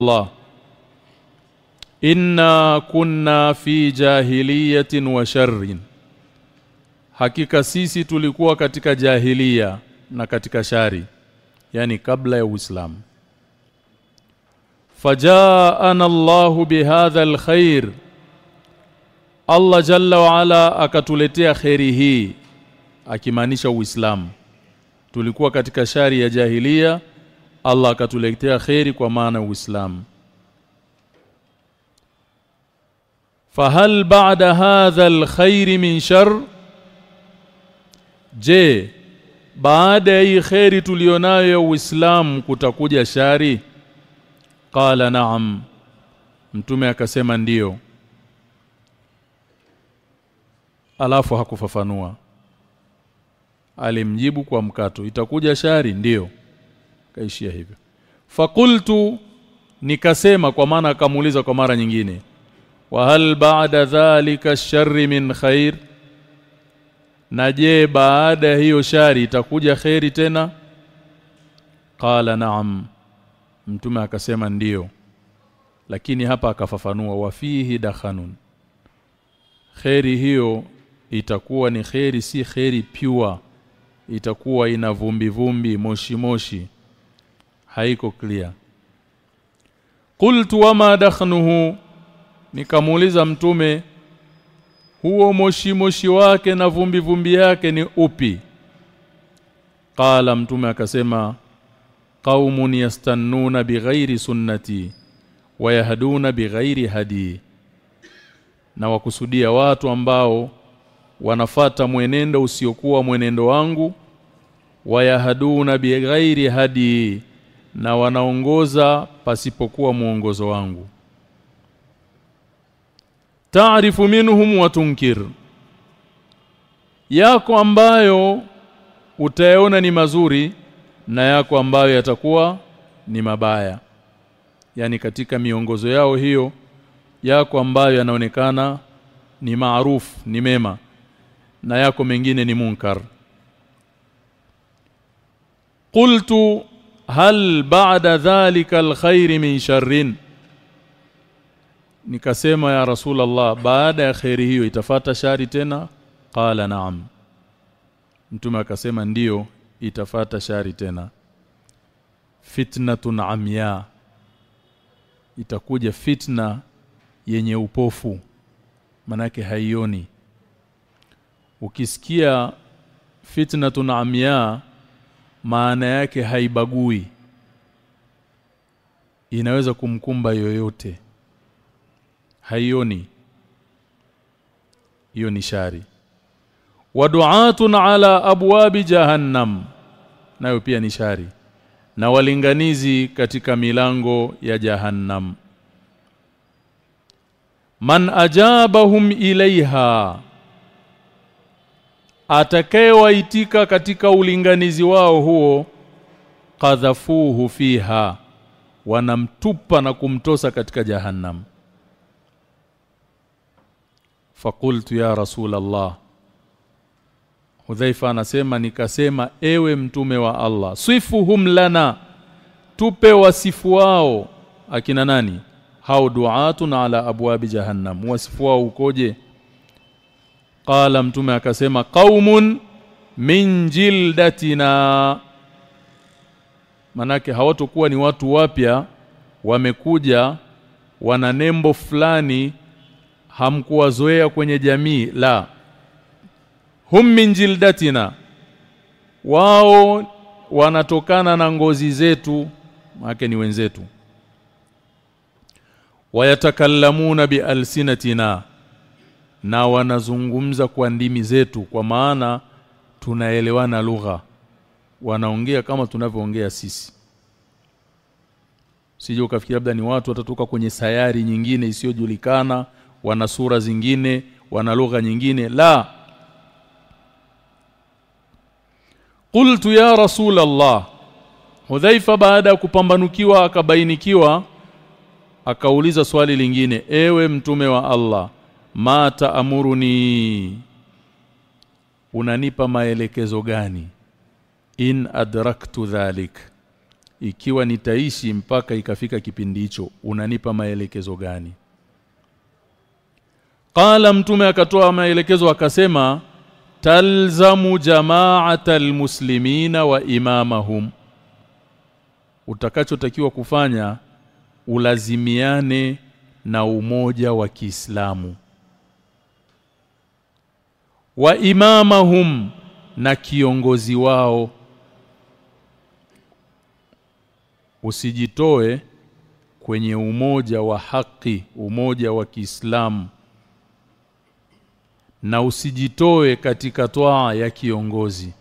Allah inna kunna fi jahiliyatin wa sharrin. Hakika sisi tulikuwa katika jahilia na katika shari yani kabla ya Uislamu. Fajaana Allah bihadha alkhair. Allah jalla wa ala akatuletea khairi hii akimaanisha Uislamu. Tulikuwa katika shari ya jahilia Allah akatuletea khairi kwa maana Uislamu. Fahal ba'da hadha alkhair min shar? Je baada ya hii khairi tulionayo ya Uislamu kutakuja shari? Qala na'am. Mtume akasema ndiyo alafu hakufafanua. Alimjibu kwa mkato itakuja shari? Ndiyo kaishia hivyo. Fakultu nikasema kwa maana akamuuliza kwa mara nyingine wa hal ba'da dhalika sharri min khair? Na je baada hiyo shari itakuja khairi tena? Qala na'am. Mtume akasema ndiyo lakini hapa akafafanua wafihi dakhanun. Khairi hiyo itakuwa ni khairi si khairi pure. Itakuwa ina vumbi vumbi moshi moshi haiko clear. Qultu wama dakhnuhu? Nikamuuliza mtume huo moshi moshi wake na vumbi vumbi yake ni upi? Qala mtume akasema qaumun yastannuna bighairi sunnati wayahduna bighairi hadi. Na wakusudia watu ambao wanafata mwenendo usiokuwa mwenendo wangu wayahduna bighairi hadi na wanaongoza pasipokuwa mwongozo wangu. Taarifu minhum wa tunkir yako ambayo utayaona ni mazuri na yako ambayo yatakuwa ni mabaya. Yani katika miongozo yao hiyo yako ambayo yanaonekana ni maarufu ni mema na yako mengine ni munkar. Qultu hal ba'da dhalika alkhair min sharrin? Nikasema ya rasulullah baada ya khairi hiyo itafata shari tena? Qala na'am. Mtume akasema ndiyo itafata shari tena. Fitnatun amya itakuja fitna yenye upofu manake haioni. Ukisikia fitnatun amya maana yake haibagui. Inaweza kumkumba yoyote. Haioni. Hiyo ni shari. Wadu'atun ala abwabi jahannam. Nayo pia ni shari. Na walinganizi katika milango ya jahannam. Man ajabahum ilaiha atakayewaitika katika ulinganizi wao huo qadhafuhu fiha wanamtupa na kumtosa katika jahannam. Fakultu ya rasul Allah Hudhaifa anasema nikasema ewe mtume wa Allah sifuhum lana tupe wasifu wao. Akina nani? Hao duatun ala abwabi jahannam. Wasifu wao ukoje qala mtume akasema qaumun min jildatina. Manake hawatokuwa ni watu wapya wamekuja wana nembo fulani hamkuwazoea kwenye jamii la. Hum min jildatina wao wanatokana na ngozi zetu maana ni wenzetu. Wayatakallamuna bialsinatina na wanazungumza kwa ndimi zetu kwa maana tunaelewana lugha. Wanaongea kama tunavyoongea sisi. Sije ukafikiri labda ni watu watatoka kwenye sayari nyingine isiyojulikana wana sura zingine wana lugha nyingine. La. Kultu ya rasul Allah Hudhaifa baada ya kupambanukiwa akabainikiwa akauliza swali lingine. Ewe mtume wa Allah ma taamuruni. Unanipa maelekezo gani? In adraktu dhalik. Ikiwa nitaishi mpaka ikafika kipindi hicho unanipa maelekezo gani? Qala mtume akatoa maelekezo akasema talzamu jama'atal muslimina wa imamahum. Utakachotakiwa kufanya ulazimiane na umoja wa Kiislamu wa imamahum na kiongozi wao. Usijitoe kwenye umoja wa haki umoja wa Kiislamu na usijitoe katika toa ya kiongozi.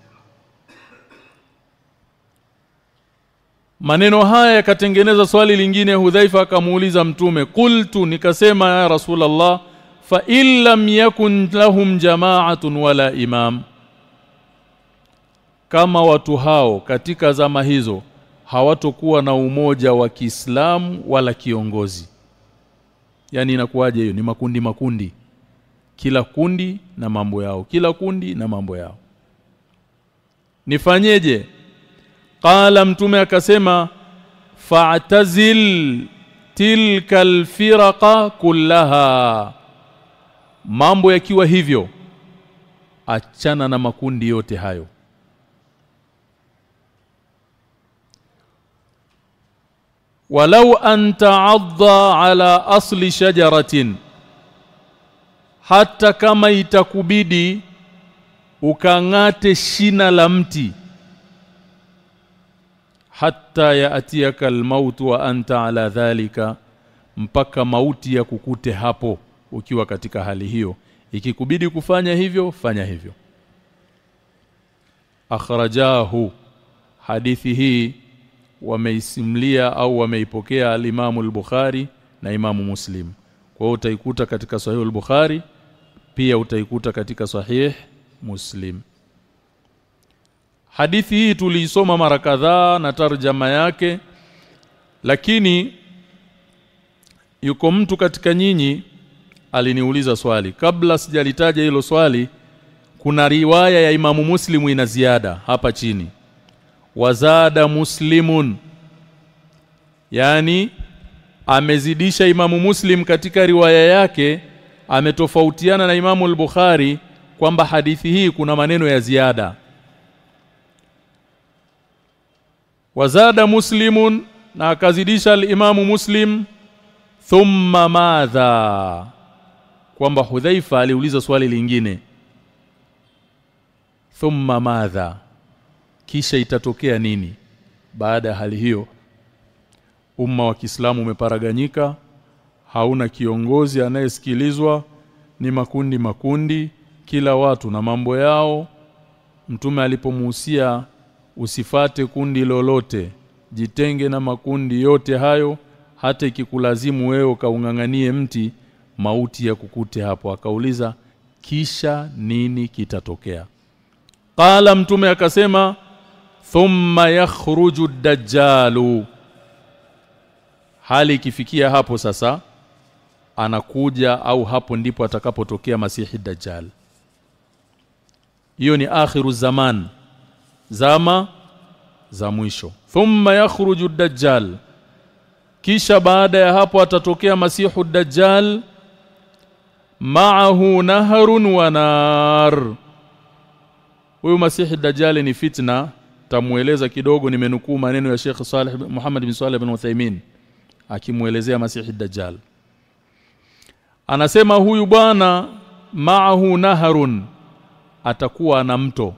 Maneno haya yakatengeneza swali lingine Hudhaifa akamuuliza mtume qultu nikasema ya Rasulullah fa illam yakun lahum jama'atun wala imam. Kama watu hao katika zama hizo hawatokuwa na umoja wa Kiislamu wala kiongozi. Yani inakuwaje hiyo? Ni makundi makundi. Kila kundi na mambo yao. Kila kundi na mambo yao. Nifanyeje? Qala mtume akasema fa'tazil tilka alfiraqa kullaha mambo yakiwa hivyo achana na makundi yote hayo. Walau anta adha ala asli shajaratin hata kama itakubidi ukangate shina la mti hatta yaatiyaka almaut wa anta ala dhalika mpaka mauti ya kukute hapo ukiwa katika hali hiyo. Ikikubidi kufanya hivyo fanya hivyo. Akhrajahu. Hadithi hii wameisimlia au wameipokea alimamu al-Bukhari na Imamu Muslim. Kwa hiyo utaikuta katika Sahih al-Bukhari pia utaikuta katika Sahih Muslim. Hadithi hii tuliisoma mara kadhaa na tarjama yake lakini yuko mtu katika nyinyi aliniuliza swali. Kabla sijalitaja hilo swali kuna riwaya ya Imamu Muslimu ina ziada hapa chini. Wazada muslimun. Yani amezidisha Imamu Muslim katika riwaya yake ametofautiana na Imamu al-Bukhari kwamba hadithi hii kuna maneno ya ziada. Wazada muslimun na akazidisha al-Imamu Muslim thumma madha kwamba Hudhaifa aliuliza swali lingine. Thumma madha kisha itatokea nini? Baada ya hali hiyo umma wa Kiislamu umeparaganyika hauna kiongozi anayesikilizwa ni makundi makundi kila watu na mambo yao. Mtume alipomuhusia usifate kundi lolote jitenge na makundi yote hayo hata ikikulazimu wewe kaunganganie mti mauti ya kukute hapo. Akauliza kisha nini kitatokea? Qala mtume akasema thumma yakhruju dajjalu. Hali ikifikia hapo sasa anakuja au hapo ndipo atakapotokea masihi dajjal. Hiyo ni akhiru zaman. Zama za mwisho. Thumma yakhruju dajjal. Kisha baada ya hapo atatokea masihu dajjal ma'ahu naharun wa nar. Huyu masihi dajjali ni fitna. Tamueleza kidogo nimenukuu maneno ya Sheikh Saleh Muhammad bin Saleh bin Uthaymeen akimuelezea masihi dajjal. Anasema huyu bwana ma'ahu naharun atakuwa na mto.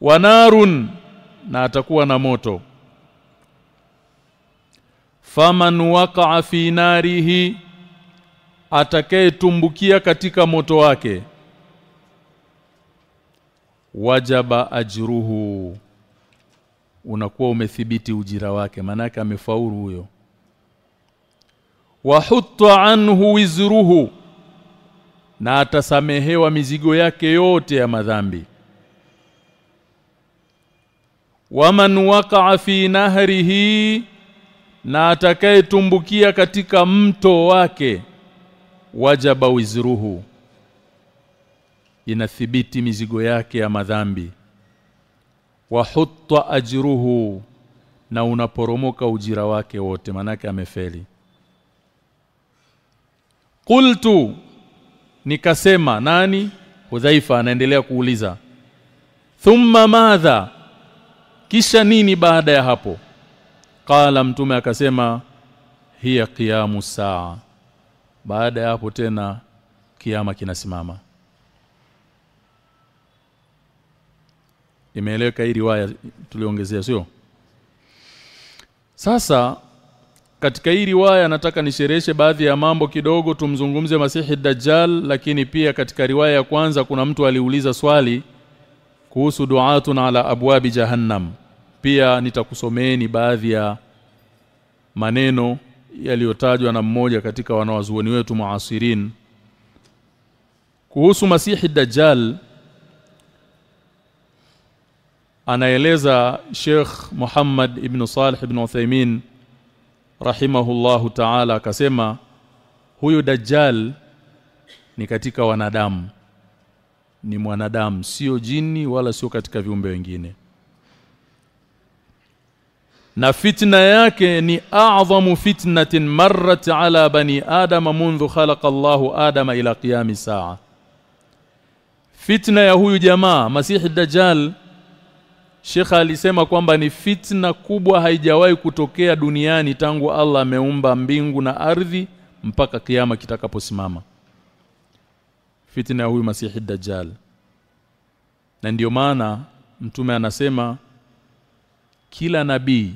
Wanarun na atakuwa na moto. Faman waqa'a fi narihi atakayetumbukia katika moto wake. Wajaba ajruhu. Unakuwa umethibiti ujira wake manake amefaulu huyo. Wahutta anhu wizruhu. Na atasamehewa mizigo yake yote ya madhambi. Waman waqa'a fi nahrihi. Na atakayetumbukia katika mto wake wajaba wizruhu. Inathibiti mizigo yake ya madhambi. Wahutta ajruhu na unaporomoka ujira wake wote manake amefeli. Qultu nikasema nani? Hudhaifa anaendelea kuuliza. Thumma madha kisha nini baada ya hapo? Qala mtume akasema hiya qiyamu saa baada ya hapo tena kiama kinasimama. Imeeleweka hii riwaya tuliongezea sio? Sasa katika hii riwaya nataka nishereshe baadhi ya mambo kidogo tumzungumze Masihi Dajjal lakini pia katika riwaya ya kwanza kuna mtu aliuliza swali kuhusu duatun ala abwabi jahannam. Pia nitakusomeeni baadhi ya maneno yaliyotajwa na mmoja katika wanawazuoni wetu muasirin. Kuhusu Masihi Dajjal anaeleza Sheikh Muhammad ibn Salih ibn Uthaymeen rahimahullahu ta'ala akasema huyu Dajjal ni katika wanadamu. Ni mwanadamu sio jini wala sio katika viumbe wengine na fitna yake ni a'zamu fitnatin marrat ala bani adama mundu khalaqa Allahu adama ila qiyami saa. Fitna ya huyu jamaa masihi dajjal Sheikh alisema kwamba ni fitna kubwa haijawahi kutokea duniani tangu Allah ameumba mbingu na ardhi mpaka kiyama kitakaposimama. Fitna ya huyu masihi dajjal. Na ndiyo maana mtume anasema kila nabii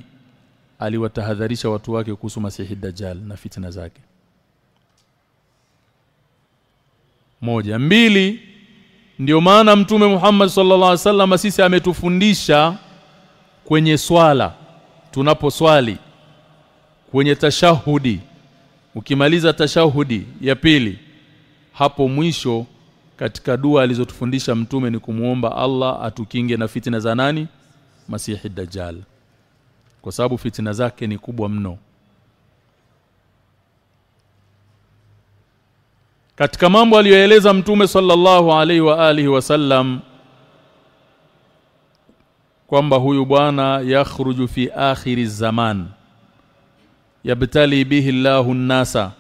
aliwatahadharisha watu wake kuhusu masihi dajjal na fitina zake. Moja. Mbili ndio maana mtume Muhammad sallallahu alaihi wasallam sisi ametufundisha kwenye swala tunaposwali kwenye tashahudi. Ukimaliza tashahudi ya pili hapo mwisho katika dua alizotufundisha mtume ni kumuomba Allah atukinge na fitina za nani? Masihi Dajjal kwa sababu fitina zake ni kubwa mno. Katika mambo aliyoeleza mtume sallallahu alaihi wa alihi wasallam kwamba huyu bwana yakhruju fi akhiri zaman yabtali bihi llahu nnasa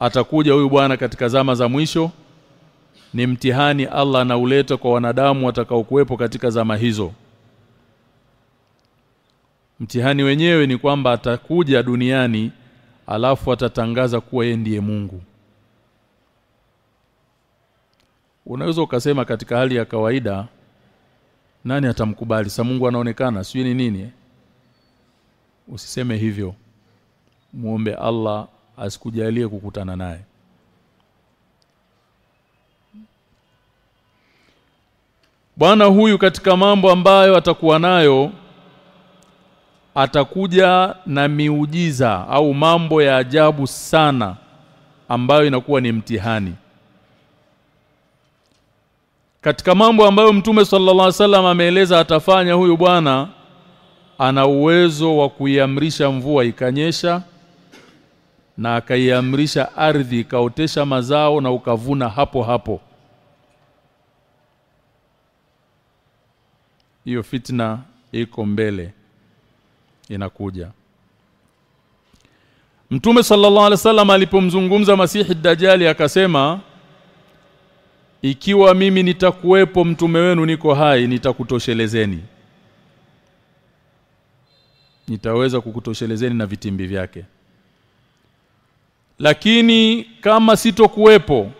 atakuja huyu bwana katika zama za mwisho ni mtihani Allah anauleta kwa wanadamu watakaokuwepo katika zama hizo mtihani wenyewe ni kwamba atakuja duniani alafu atatangaza kuwa yeye ndiye Mungu Unaweza ukasema katika hali ya kawaida nani atamkubali? Sa Mungu anaonekana, sio ni nini? Usiseme hivyo. Muombe Allah asikujalie kukutana naye. Bwana huyu katika mambo ambayo atakuwa nayo atakuja na miujiza au mambo ya ajabu sana ambayo inakuwa ni mtihani. Katika mambo ambayo Mtume sallallahu alaihi wasallam ameeleza atafanya huyu bwana ana uwezo wa kuiamrisha mvua ikanyesha na akaiamrisha ardhi ikaotesha mazao na ukavuna hapo hapo. Hiyo fitna iko mbele inakuja. Mtume sallallahu alaihi wasallam alipomzungumza Masihi Dajjali akasema ikiwa mimi nitakuwepo mtume wenu niko hai nitakutoshelezeni. Nitaweza kukutoshelezeni na vitimbi vyake. Lakini kama sitokuwepo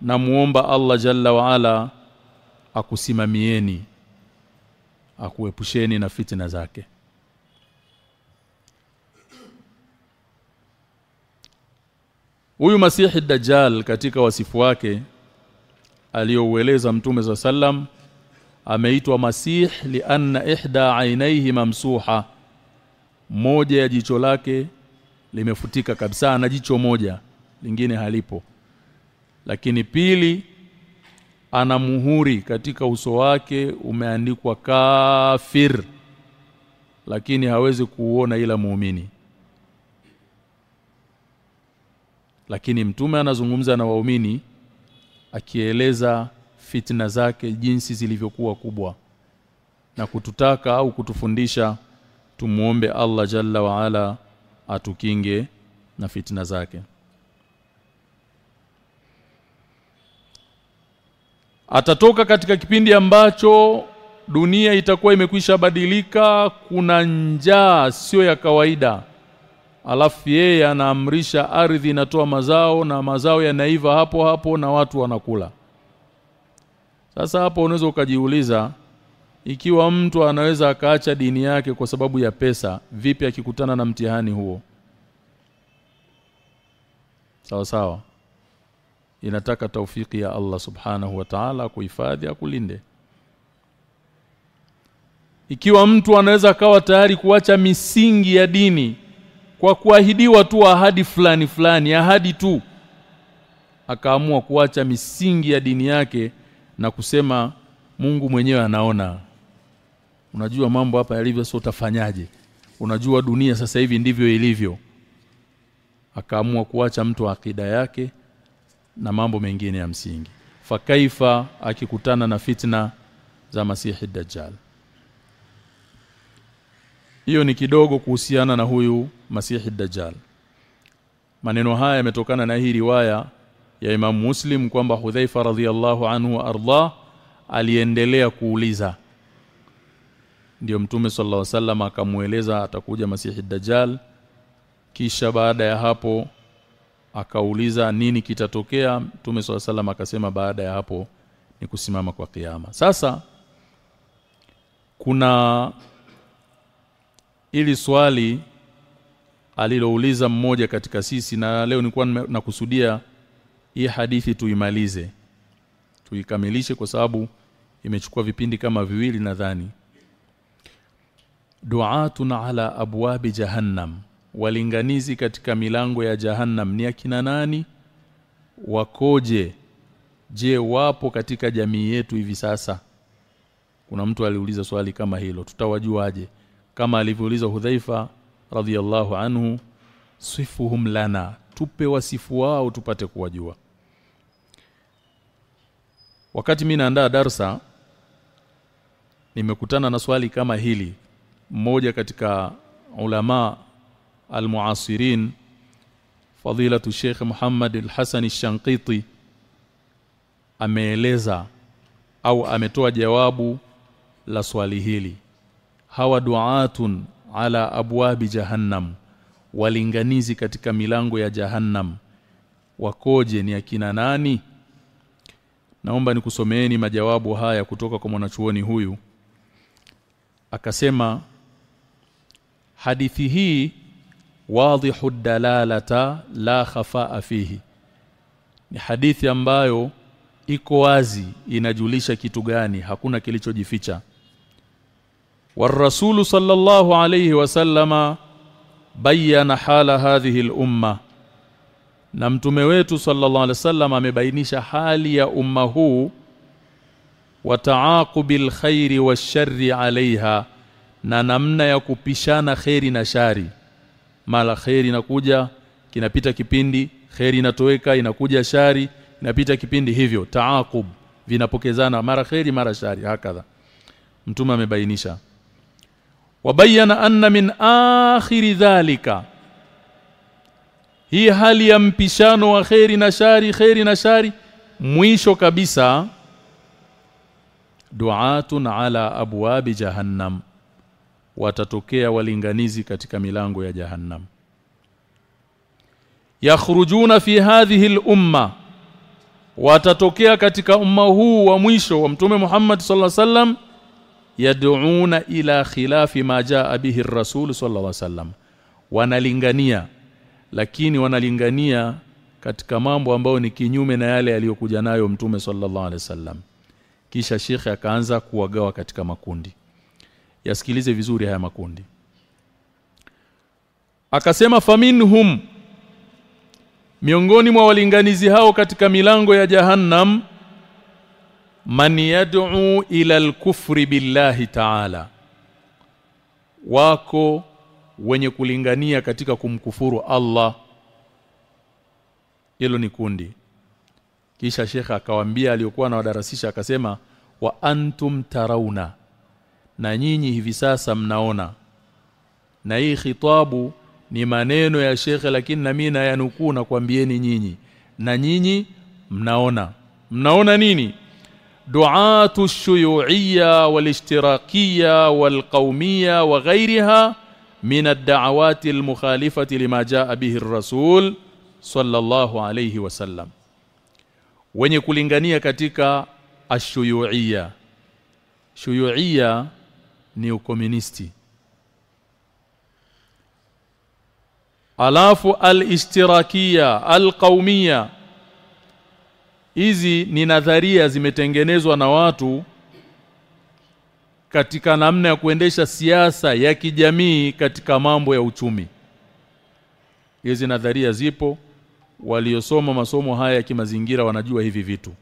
namuomba Allah jalla waala akusimamieni akuepusheni na fitina zake Huyu Masihi Dajjal katika wasifu wake aliyoueleza Mtume za sallam ameitwa Masih lianna ihda ainaihi mamsuha. Moja ya jicho lake limefutika kabisa na jicho moja lingine halipo. Lakini pili ana muhuri katika uso wake umeandikwa kafir lakini hawezi kuuona ila muumini lakini mtume anazungumza na waumini akieleza fitna zake jinsi zilivyokuwa kubwa. Na kututaka au kutufundisha tumuombe Allah jalla wa ala atukinge na fitna zake. Atatoka katika kipindi ambacho dunia itakuwa imekwisha badilika kuna njaa sio ya kawaida alafu yeye anaamrisha ardhi inatoa mazao na mazao yanaiva hapo hapo na watu wanakula. Sasa hapo unaweza ukajiuliza ikiwa mtu anaweza akaacha dini yake kwa sababu ya pesa vipi akikutana na mtihani huo? Sawa sawa. Inataka taufiki ya Allah subhanahu wa ta'ala kuhifadhi akulinde. Ikiwa mtu anaweza akawa tayari kuacha misingi ya dini kwa kuahidiwa tu ahadi fulani fulani ahadi tu. Akaamua kuacha misingi ya dini yake na kusema Mungu mwenyewe anaona. Unajua mambo hapa yalivyo sio utafanyaje? Unajua dunia sasa hivi ndivyo ilivyo. Akaamua kuacha mtu akida yake na mambo mengine ya msingi. Fakaifa akikutana na fitna za masihi dajjal. Hiyo ni kidogo kuhusiana na huyu masihi dajjal. Maneno haya yametokana na hii riwaya ya Imam Muslim kwamba Hudhaifa radhiallahu anhu arda aliendelea kuuliza. Ndio mtume sallallahu alaihi wasallam akamueleza atakuja masihi dajjal. Kisha baada ya hapo akauliza nini kitatokea? Mtume sallallahu alaihi akasema baada ya hapo ni kusimama kwa kiyama sasa kuna ili swali alilouliza mmoja katika sisi na leo nilikuwa nakusudia hii hadithi tuimalize tuikamilishe kwa sababu imechukua vipindi kama viwili nadhani. Du'atun ala abwabi jahannam walinganizi katika milango ya jahannam. Ni akina nani? Wakoje? Je wapo katika jamii yetu hivi sasa? Kuna mtu aliuliza swali kama hilo tutawajuaje? Kama alivyouliza Hudhaifa radhiallahu anhu sifuhum lana tupe wasifu wao tupate kuwajua. Wakati mimi naandaa darsa nimekutana na swali kama hili mmoja katika ulama almuasirin fadilatu Sheikh Muhammad al-Hasan al-Shanqiti ameeleza au ametoa jawabu la swali hili. Hawa duatun ala abwabi jahannam walinganizi katika milango ya jahannam. Wakoje ni akina nani? Naomba nikusomeeni majawabu haya kutoka kwa mwanachuoni huyu. Akasema hadithi hii wadhihu dalalata la khafaa fihi. Ni hadithi ambayo iko wazi inajulisha kitu gani? Hakuna kilichojificha والرسول صلى الله عليه وسلم بين حال هذه الامه na mtume wetu sallallahu alaihi wasallam amebainisha hali ya umma huu wa taaqubil khairi washarri alaiha na namna ya kupishana khairi na shari mala khairi inakuja kinapita kipindi khairi inatoweka inakuja shari inapita kipindi hivyo taaqub vinapokezana mara khairi mara shari hakadha mtume amebainisha wabayana anna min akhiri dhalika. Hii hali ya mpishano wa khairi na shari khairi na shari mwisho kabisa duatun ala abwabi jahannam. Watatokea walinganizi katika milango ya jahannam. Yakhrujuna fi hadhihi al-umma. Watatokea katika umma huu wa mwisho wa mtume Muhammad sallallahu alaihi wasallam yad'una ila khilafi ma jaa bihi ar-rasul sallallahu alaihi wasallam. Wanalingania lakini wanalingania katika mambo ambayo ni kinyume na yale aliyokuja nayo mtume sallallahu alaihi wasallam. Kisha shekhe akaanza kuwagawa katika makundi. Yasikilize vizuri haya makundi. Akasema faminhum miongoni mwa walinganizi hao katika milango ya jahannam man yad'u ila al-kufri billahi ta'ala. Wako wenye kulingania katika kumkufuru Allah. Hilo ni kundi. Kisha shekha akawaambia aliyokuwa anawadarasisha akasema wa antum tarauna na nyinyi hivi sasa mnaona. Na hii khitabu ni maneno ya shekhe lakini na mimi nayanukuu na kwambieni nyinyi. Na nyinyi mnaona. Mnaona nini du'atu shuyu'iyya wal-ishtirakiyya wal-qawmiyya wa ghayriha min ad-da'awati al-mukhalifati lima jaa bihi ar-rasul sallallahu alayhi wasallam wenye kulingania katika ashuyu'iyya shuyu'iyya ni ukomunisti. Alafu al-ishtirakia al-qaumia hizi ni nadharia zimetengenezwa na watu katika namna ya kuendesha siasa ya kijamii katika mambo ya uchumi. Hizi nadharia zipo waliosoma masomo haya ya kimazingira wanajua hivi vitu.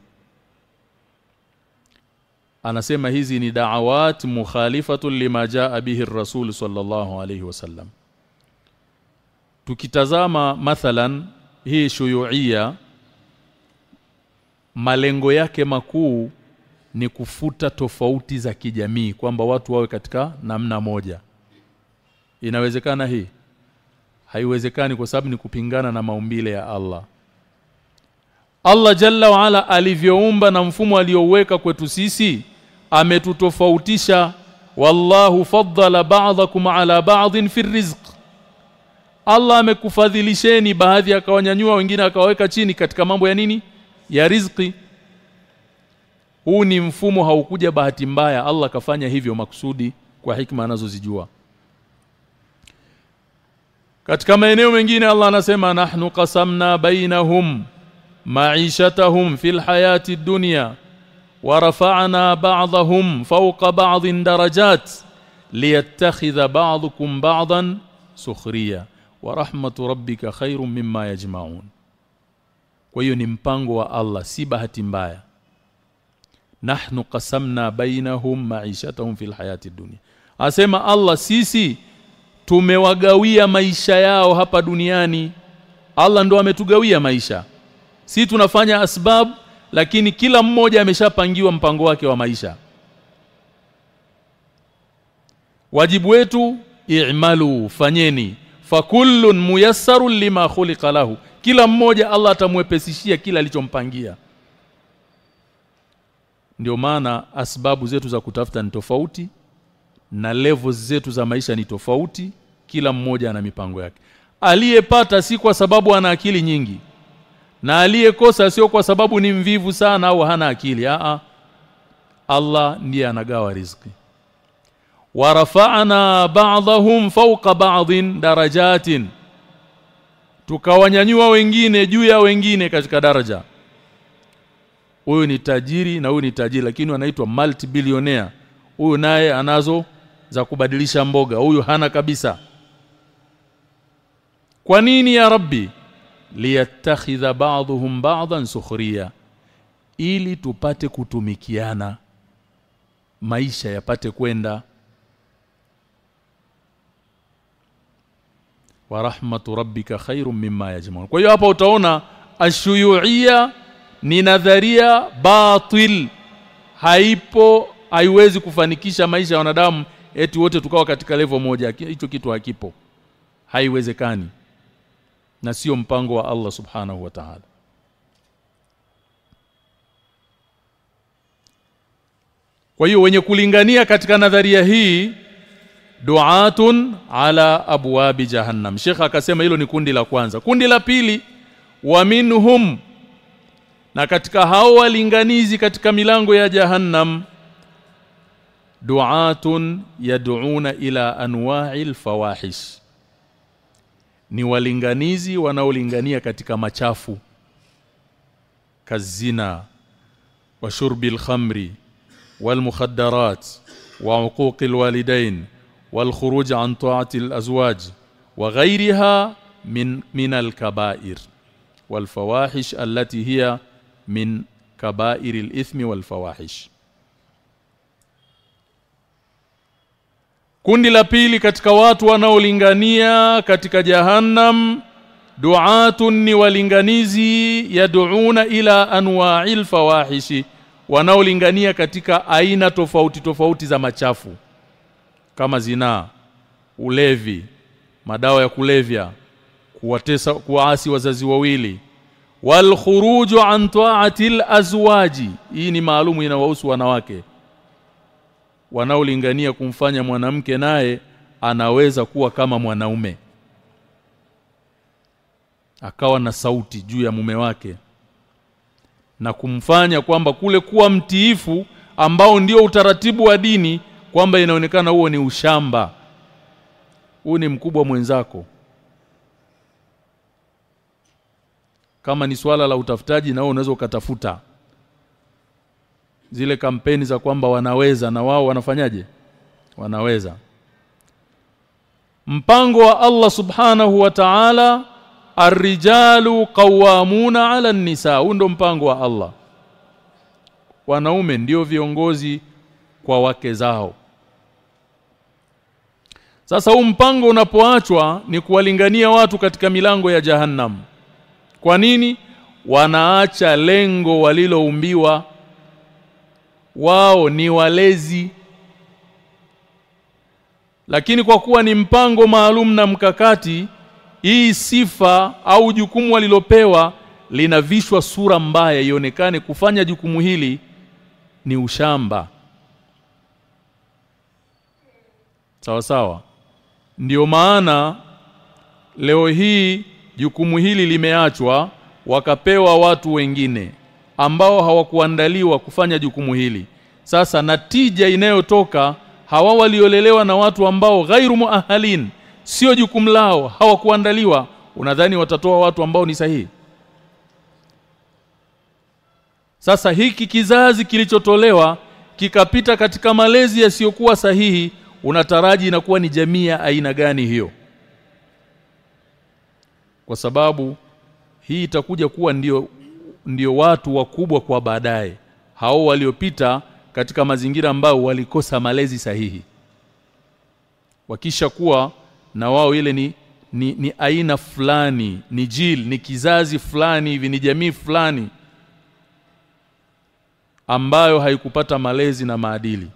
Anasema hizi ni da'awat mukhalifatun lima jaa bihi ar-rasul sallallahu alayhi wasallam tukitazama mathalan hii shuyuia malengo yake makuu ni kufuta tofauti za kijamii kwamba watu wawe katika namna moja. Inawezekana hii? Haiwezekani kwa sababu ni kupingana na maumbile ya Allah. Allah Jalla wa ala alivyoumba na mfumo aliouweka kwetu sisi ametutofautisha. Wallahu faddala ba'dakum ala ba'din fi rizq. Allah amekufadhilisheni baadhi akawanyanyua wengine akawaweka chini katika mambo ya nini ya riziki huu ni mfumo haukuja bahati mbaya Allah kafanya hivyo makusudi kwa hikma anazozijua. Katika maeneo mengine Allah anasema nahnu qasamna bainahum ma'ishatahum fil hayati dunya wa rafa'na ba'dahum fawqa ba'din darajat liyattakhidha ba'dukum ba'dan sukhriya wa rahmatu rabbika khairum mimma yajma'un kwa hiyo ni mpango wa Allah si bahati mbaya. Nahnu qasamna bainahum ma'ishatahum fil hayati dunya. Asema Allah sisi tumewagawia maisha yao hapa duniani. Allah ndo ametugawia maisha. Si tunafanya asbab lakini kila mmoja ameshapangiwa mpango wake wa maisha. Wajibu wetu i'malu fanyeni. Fakullun muyassarun lima khuliqa lahu kila mmoja Allah atamwepesishia kila alichompangia. Ndio maana asbabu zetu za kutafuta ni tofauti na levels zetu za maisha ni tofauti. Kila mmoja ana mipango yake. Aliyepata si kwa sababu ana akili nyingi na aliyekosa sio kwa sababu ni mvivu sana au hana akili. A Allah ndiye anagawa riziki. Warafa'na ba'dahum fawqa ba'dhin darajatin tukawanyanyua wengine juu ya wengine katika daraja. Huyu ni tajiri na huyu ni tajiri lakini anaitwa multi-billionaire. Huyu naye anazo za kubadilisha mboga. Huyu hana kabisa. Kwa nini ya rabbi? Liyattakhidha ba'dhum ba'dhan sukhriya ili tupate kutumikiana maisha yapate kwenda wa rahmatu rabbika khairum mimma yajmaun. Kwa hiyo hapa utaona ashuyuia ni nadharia batil. Haipo haiwezi kufanikisha maisha ya wanadamu eti wote tukawa katika level moja. Hicho kitu hakipo. Haiwezekani. Na sio mpango wa Allah subhanahu wa ta'ala. Kwa hiyo wenye kulingania katika nadharia hii duatun ala abwabi jahannam. Sheikh akasema hilo ni kundi la kwanza. Kundi la pili wa minhum na katika hao walinganizi katika milango ya jahannam duatun yad'una ila anwa'il fawahish ni walinganizi wanaolingania katika machafu kazina wa shurbil khamri wal mukhaddarat wa uquqil walidain wal عن طاعه الازواج وغيرها من من الكبائر والفواحش التي هي من كبائر الاثم fawahish Kundi la pili katika watu wanaolingania katika jahannam duatun ni walinganizi yad'una ila anwa'il fawahishi wanaolingania katika aina tofauti tofauti za machafu kama zinaa ulevi madawa ya kulevya kuwatesa kuasi wazazi wawili. Wal khuruju an ta'atil azwaji hii ni maalumu inawahusu wanawake. Wanaolingania kumfanya mwanamke naye anaweza kuwa kama mwanaume. Akawa na sauti juu ya mume wake na kumfanya kwamba kule kuwa mtiifu ambao ndio utaratibu wa dini kwamba inaonekana huo ni ushamba huu ni mkubwa mwenzako kama ni swala la utafutaji na wewe unaweza ukatafuta zile kampeni za kwamba wanaweza na wao wanafanyaje wanaweza mpango wa Allah subhanahu wa ta'ala Arrijalu qawwamuna 'ala an-nisa. Huu ndo mpango wa Allah. Wanaume ndio viongozi kwa wake zao. Sasa huu mpango unapoachwa ni kuwalingania watu katika milango ya Jahannam. Kwa nini? Wanaacha lengo waliloumbiwa wao ni walezi lakini kwa kuwa ni mpango maalum na mkakati hii sifa au jukumu walilopewa linavishwa sura mbaya ionekane kufanya jukumu hili ni ushamba sawa sawa ndiyo maana leo hii jukumu hili limeachwa wakapewa watu wengine ambao hawakuandaliwa kufanya jukumu hili. Sasa natija inayotoka hawa waliolelewa na watu ambao ghairu muahalin sio jukumu lao hawakuandaliwa unadhani watatoa watu ambao ni sahihi? Sasa hiki kizazi kilichotolewa kikapita katika malezi yasiyokuwa sahihi unataraji inakuwa ni jamii ya aina gani hiyo? Kwa sababu hii itakuja kuwa ndio ndio watu wakubwa kwa baadaye. Hao waliopita katika mazingira ambayo walikosa malezi sahihi. Wakisha kuwa na wao ile ni, ni ni aina fulani ni jil ni kizazi fulani hivi ni jamii fulani ambayo haikupata malezi na maadili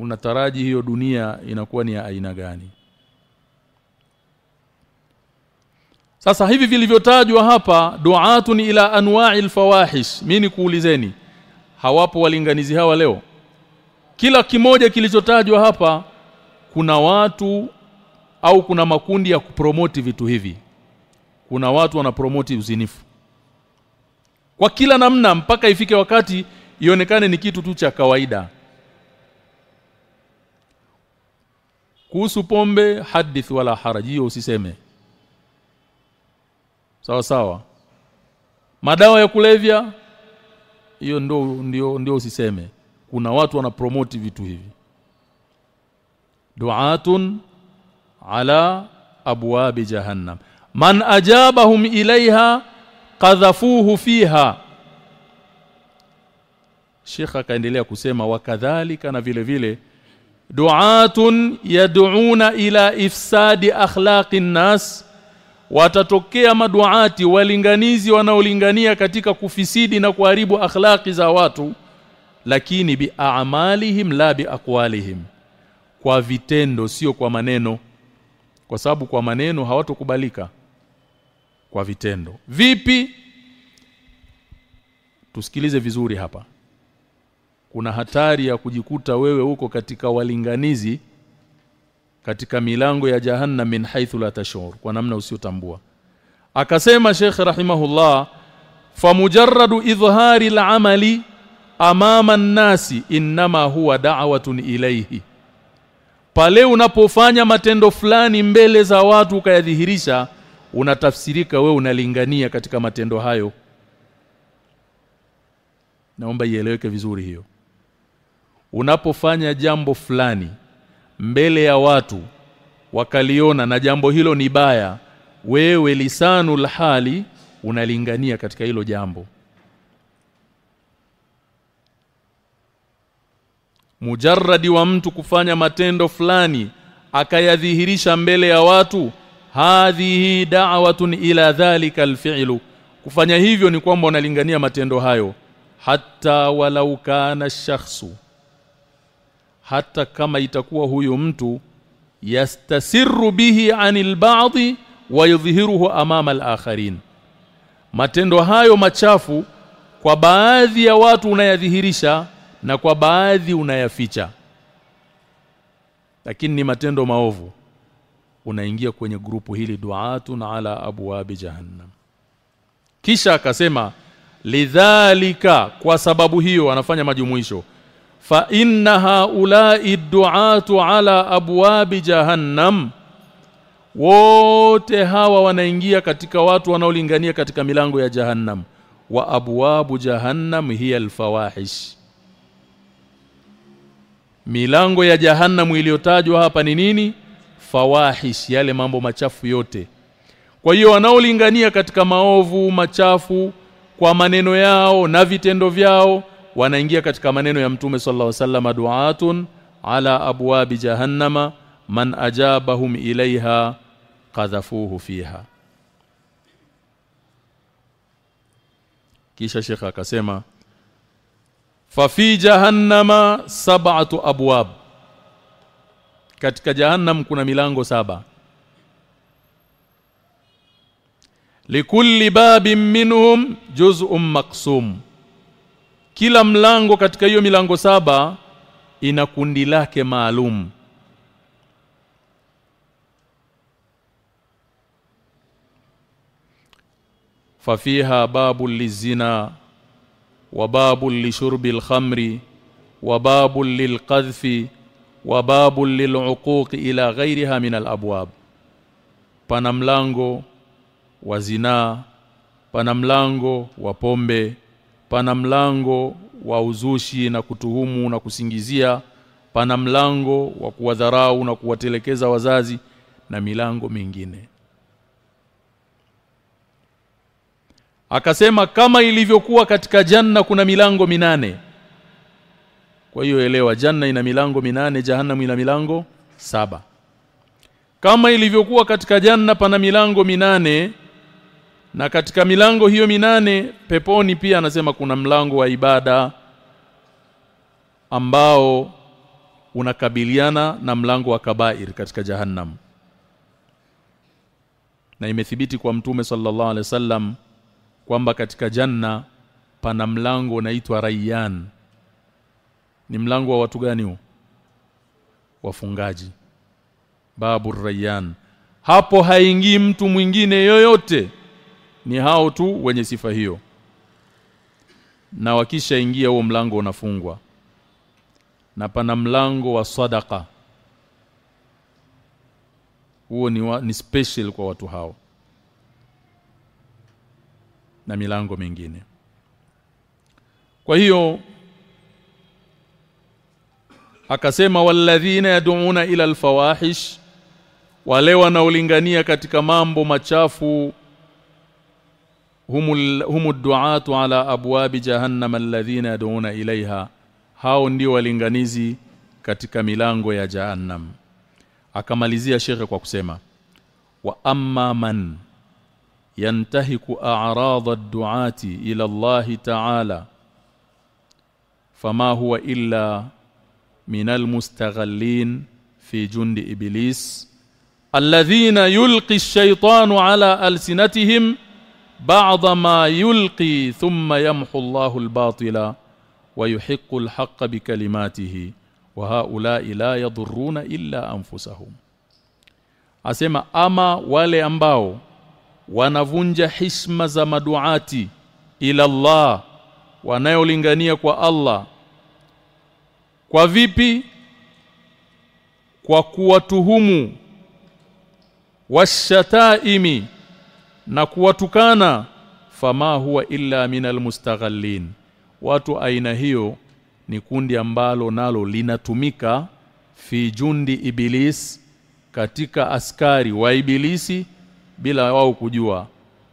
unataraji hiyo dunia inakuwa ni ya aina gani? Sasa hivi vilivyotajwa hapa du'atun ila anwa'il fawahish mimi kuulizeni hawapo walinganizi hawa leo? Kila kimoja kilichotajwa hapa kuna watu au kuna makundi ya kupromoti vitu hivi. Kuna watu wanapromoti uzinifu. Kwa kila namna mpaka ifike wakati ionekane ni kitu tu cha kawaida kuhusu pombe hadith wala haraji usiseme. Sawa sawa. Madawa ya kulevya hiyo ndio ndio ndio usiseme. Kuna watu wanapromoti vitu hivi. Du'atun ala abwab jahannam. Man ajabahum ilaiha qadhafuhu fiha. Sheikh akaendelea kusema wakadhalika na vile vile du'atun yad'una ila ifsadi akhlaqin nas watatokea maduati walinganizi wanaolingania katika kufisidi na kuharibu akhlaqi za watu lakini bi a'malihim la bi aqwalihim. Kwa vitendo sio kwa maneno. Kwa sababu kwa maneno hawatokubalika. Kwa vitendo. Vipi? Tusikilize vizuri hapa kuna hatari ya kujikuta wewe uko katika walinganizi katika milango ya jahannam min haithu la tashur kwa namna usiyotambua akasema Sheikh rahimahullah famujarradu idhhari al-amali amama an-nasi inma huwa da'watun ilayhi. Pale unapofanya matendo fulani mbele za watu ukayadhihirisha unatafsirika we unalingania katika matendo hayo. Naomba ieleweke vizuri hiyo unapofanya jambo fulani mbele ya watu wakaliona na jambo hilo ni baya wewe lisanul hali unalingania katika hilo jambo. Mujarradi wa mtu kufanya matendo fulani akayadhihirisha mbele ya watu hadhihi da'watun ila dhalika alfi'lu. Kufanya hivyo ni kwamba unalingania matendo hayo. Hatta walau kana shakhsu hata kama itakuwa huyu mtu yastasiru bihi anil ba'dhi wa yudhhiruhu amama al-akharin matendo hayo machafu kwa baadhi ya watu unayadhihirisha na kwa baadhi unayaficha. Lakini ni matendo maovu. Unaingia kwenye grupu hili duatun ala abwabi jahannam. Kisha akasema lidhalika kwa sababu hiyo anafanya majumuisho fa inna haula'i du'atu ala abwabi jahannam. Wote hawa wanaingia katika watu wanaolingania katika milango ya jahannam. Wa abwabu jahannam hiya alfawahish. Milango ya jahannam iliyotajwa hapa ni nini? Fawahish yale mambo machafu yote. Kwa hiyo wanaolingania katika maovu machafu kwa maneno yao na vitendo vyao wanaingia katika maneno ya mtume sallallahu alaihi wasallam duatun ala abwabi jahannama man ajabahum ilaiha qadhafuhu fiha. Kisha shekha akasema fa fi jahannama sab'atu abwab. Katika jahannam kuna milango saba. Likulli babin minhum juz'un maqsum kila mlango katika hiyo milango saba ina kundi lake maalum. Fafiha babu lizina wa babu lishurbi alkhamri wa babu lilqadhfi wa babu liluquq ila ghairiha min alabwab pana mlango wa zinaa pana mlango wa pombe pana mlango wa uzushi na kutuhumu na kusingizia. Pana mlango wa kuwadharau na kuwatelekeza wazazi na milango mingine. Akasema kama ilivyokuwa katika janna kuna milango minane. Kwa hiyo elewa janna ina milango minane jahannam ina milango saba. Kama ilivyokuwa katika janna pana milango minane na katika milango hiyo minane peponi pia anasema kuna mlango wa ibada ambao unakabiliana na mlango wa kabair katika jahannam. Na imethibiti kwa mtume sallallahu alaihi wasallam kwamba katika janna pana mlango unaitwa Rayyan. Ni mlango wa watu gani huo wafungaji. Babu Rayyan. Hapo haingii mtu mwingine yoyote ni hao tu wenye sifa hiyo. Na wakisha ingia huo mlango unafungwa. Na pana mlango wa sadaka huo ni, wa, ni special kwa watu hao. Na milango mingine. Kwa hiyo akasema walladhina yad'una ila alfawahish wale wanaolingania katika mambo machafu humul humu duatu ala abwabi jahannam alladhina yad'una ilaiha hao ndio walinganizi katika milango ya jahannam akamalizia shekhe kwa kusema wa amma man yantahiku a'rad ad-du'ati ila Allah ta'ala fama huwa illa min al-mustaghallin fi jundi iblis alladhina yulqi ash-shaytanu ala alsinatihim ba'dha ma yulqi thumma yamhu Allahu al-batila wa yuhiqqu al-haqqa bi kalimatihi wa haula'i la yadhurruna illa anfusahum asema ama wale ambao wanavunja hisma za maduati ila Allah wanayolingania kwa Allah kwa vipi? Kwa kuwatuhumu washataimi na kuwatukana. Fama huwa illa minal mustaghallin watu aina hiyo ni kundi ambalo nalo linatumika fi jundi iblis katika askari wa ibilisi bila wao kujua.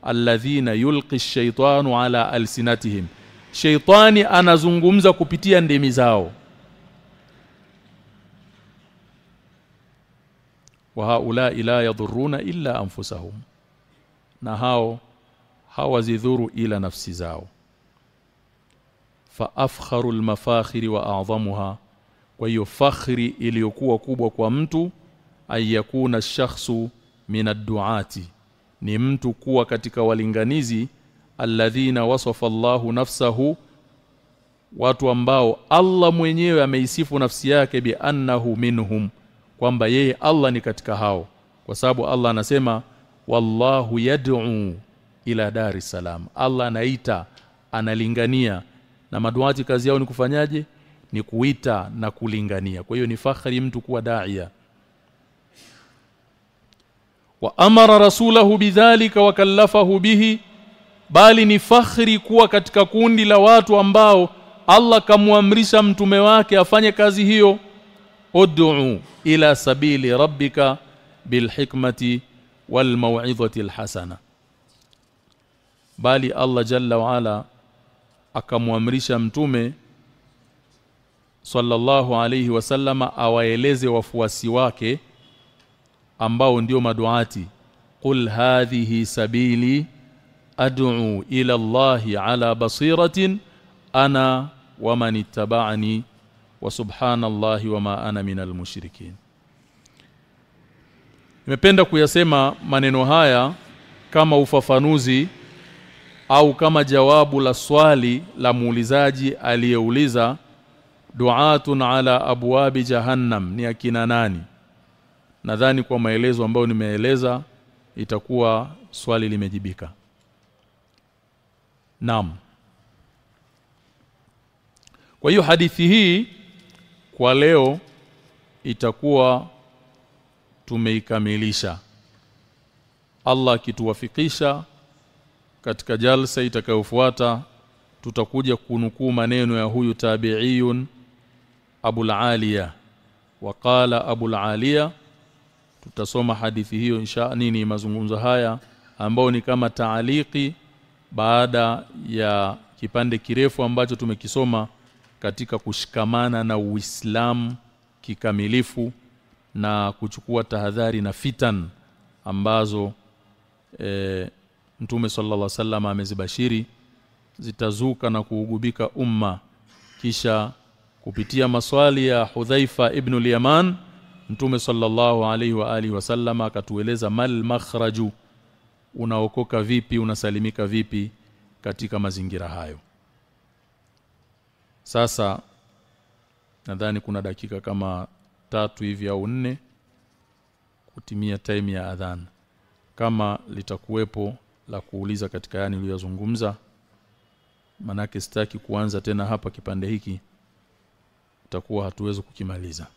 Alladhina yulqi shaitanu ala alsinatihim. Shaitani anazungumza kupitia ndimi zao. Wa haula ila yadhuruna illa anfusahum na hao hawazidhuru ila nafsi zao. Fa afkharu almafakhiri wa a'zamuha kwa hiyo fakhri iliyokuwa kubwa kwa mtu ayakuna shakhsu min adduati ni mtu kuwa katika walinganizi alladhina wasafa Allahu nafsahu watu ambao Allah mwenyewe ameisifu nafsi yake bi annahu minhum kwamba yeye Allah ni katika hao. Kwa sababu Allah anasema wallahu yad'u ila dari salam Allah anaita analingania. Na maduati kazi yao ni kufanyaje? Ni kuita na kulingania. Kwa hiyo ni fakhari mtu kuwa daia. Wa amara rasulahu bidhalika wa kallafahu bihi bali ni fakhri kuwa katika kundi la watu ambao Allah kamuamrisha mtume wake afanye kazi hiyo. Ud'u ila sabili rabbika bilhikmati walmau'izati alhasana bali Allah jalla wa ala akamwamrisha mtume sallallahu alayhi wasallama awaeleze wafuasi wake ambao ndio maduati qul hadhihi sabili ad'u ila Allahi ala basiratin ana wa man ittaba'ani wa subhanallahi wa ma ana minal mushrikin Nimependa kuyasema maneno haya kama ufafanuzi au kama jawabu la swali la muulizaji aliyeuliza du'atun ala abwabi jahannam ni akina nani? Nadhani kwa maelezo ambayo nimeeleza itakuwa swali limejibika. Naam. Kwa hiyo hadithi hii kwa leo itakuwa tumeikamilisha. Allah akituwafikisha katika jalsa itakayofuata tutakuja kunukuu maneno ya huyu tabi'iyun Abul Aliya. Waqala Abul Aliya tutasoma hadithi hiyo insha nini mazungumzo haya ambao ni kama taaliki baada ya kipande kirefu ambacho tumekisoma katika kushikamana na Uislamu kikamilifu na kuchukua tahadhari na fitan ambazo e, Mtume sallallahu alaihi wasallam amezibashiri zitazuka na kuugubika umma. Kisha kupitia maswali ya Hudhaifa ibn al-Yaman Mtume sallallahu alaihi wa alihi wasallam akatueleza mal makhraju unaokoka vipi unasalimika vipi katika mazingira hayo. Sasa nadhani kuna dakika kama tatu hivi au nne kutimia time ya adhan. Kama litakuwepo la kuuliza katika yani uliyozungumza manake sitaki kuanza tena hapa kipande hiki utakuwa hatuwezi kukimaliza